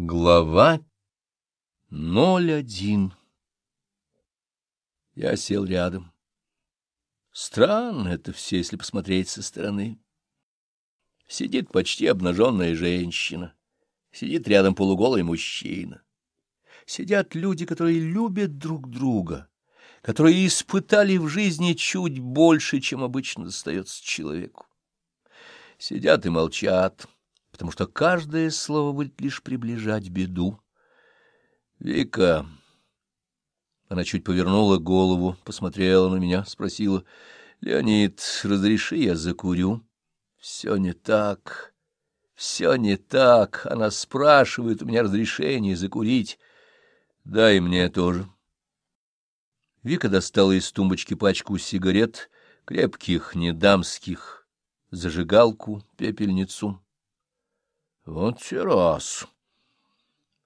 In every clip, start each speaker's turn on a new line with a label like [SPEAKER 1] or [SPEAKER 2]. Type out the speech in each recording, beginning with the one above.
[SPEAKER 1] Глава 01 Я сел рядом. Странно это все, если посмотреть со стороны. Сидит почти обнаженная женщина. Сидит рядом полуголый мужчина. Сидят люди, которые любят друг друга, которые испытали в жизни чуть больше, чем обычно достается человеку. Сидят и молчат потому что каждое слово будет лишь приближать беду. Вика... Она чуть повернула голову, посмотрела на меня, спросила, «Леонид, разреши, я закурю?» «Все не так, все не так. Она спрашивает у меня разрешение закурить. Дай мне тоже». Вика достала из тумбочки пачку сигарет, крепких, не дамских, зажигалку, пепельницу. Вот те раз.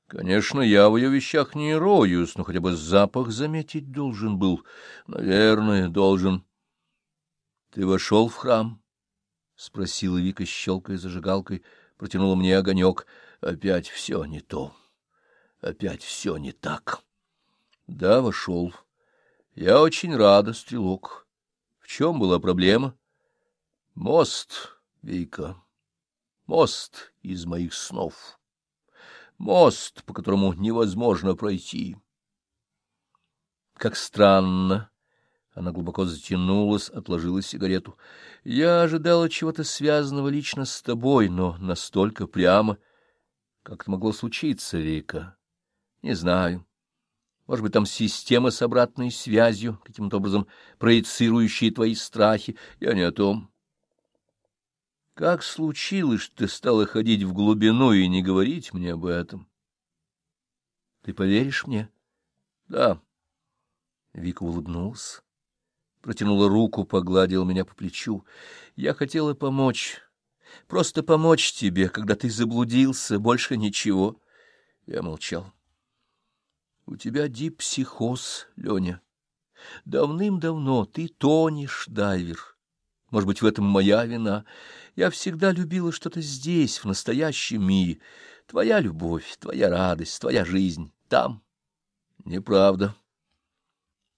[SPEAKER 1] Конечно, я в ее вещах не роюсь, но хотя бы запах заметить должен был. Наверное, должен. — Ты вошел в храм? — спросила Вика, щелкая зажигалкой. Протянула мне огонек. Опять все не то. Опять все не так. — Да, вошел. Я очень рада, стрелок. В чем была проблема? — Мост, Вика. Мост из моих снов. Мост, по которому невозможно пройти. Как странно. Она глубоко затянулась, отложила сигарету. Я ожидала чего-то связанного лично с тобой, но настолько прямо. Как это могло случиться, Вика? Не знаю. Может быть, там система с обратной связью, каким-то образом проецирующая твои страхи. Я не о том. Как случилось, что ты стала ходить в глубину и не говорить мне об этом? Ты поверишь мне? Да. Вика улыбнулась, протянула руку, погладила меня по плечу. Я хотела помочь, просто помочь тебе, когда ты заблудился, больше ничего. Я молчал. У тебя дипсихоз, Леня. Давным-давно ты тонешь, дайвер. Может быть, в этом моя вина. Я всегда любила что-то здесь, в настоящем мире. Твоя любовь, твоя радость, твоя жизнь. Там. Неправда.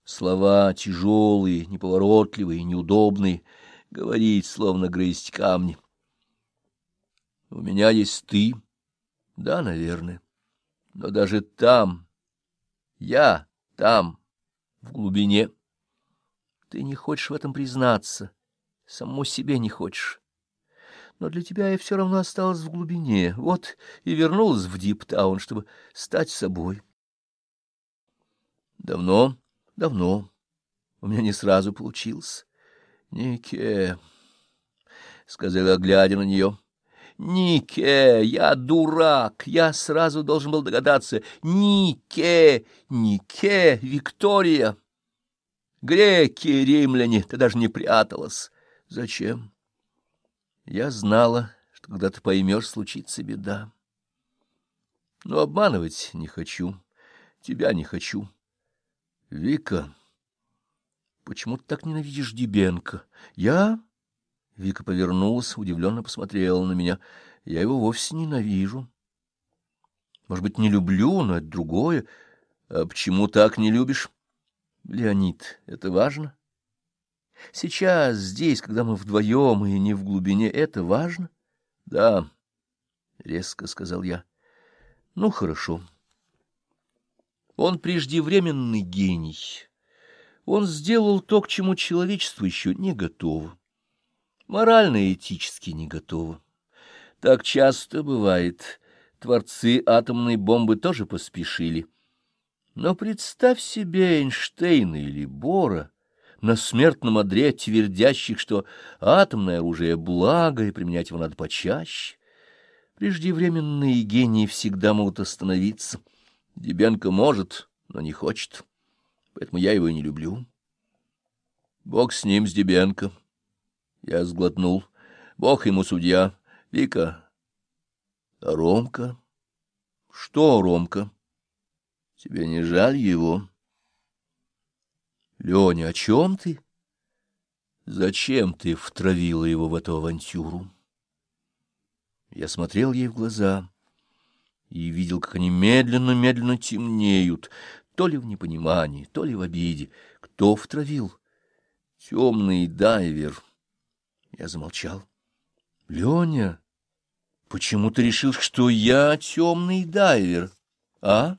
[SPEAKER 1] Слова тяжелые, неповоротливые, неудобные. Говорить, словно грызть камни. У меня есть ты. Да, наверное. Но даже там, я там, в глубине, ты не хочешь в этом признаться самому себе не хочешь. Но для тебя я все равно осталась в глубине, вот и вернулась в Диптаун, чтобы стать собой. Давно, давно. У меня не сразу получилось. Нике, — сказала, глядя на нее, — Нике, я дурак, я сразу должен был догадаться. Нике, Нике, Виктория. Греки, римляне, ты даже не пряталась. Зачем? Я знала, что когда ты поймешь, случится беда. Но обманывать не хочу, тебя не хочу. Вика, почему ты так ненавидишь Дебенко? Я? Вика повернулась, удивленно посмотрела на меня. Я его вовсе ненавижу. Может быть, не люблю, но это другое. А почему так не любишь? Леонид, это важно? — Сейчас, здесь, когда мы вдвоем и не в глубине, это важно? — Да, — резко сказал я. — Ну, хорошо. Он преждевременный гений. Он сделал то, к чему человечество еще не готово. Морально и этически не готово. Так часто бывает. Творцы атомной бомбы тоже поспешили. Но представь себе Эйнштейна или Бора — на смертном одре твердящих, что атомное оружие — благо, и применять его надо почаще. Преждевременные гении всегда могут остановиться. Дебенко может, но не хочет, поэтому я его и не люблю. Бог с ним, с Дебенко. Я сглотнул. Бог ему судья. Вика. Ромка? Что Ромка? Тебе не жаль его? Леня, о чем ты? Зачем ты втравила его в эту авантюру? Я смотрел ей в глаза. и видел, как они медленно-медленно темнеют, то ли в непонимании, то ли в обиде. Кто втравил? Темный дайвер. Я замолчал. — Леня, почему ты решил, что я темный дайвер, а?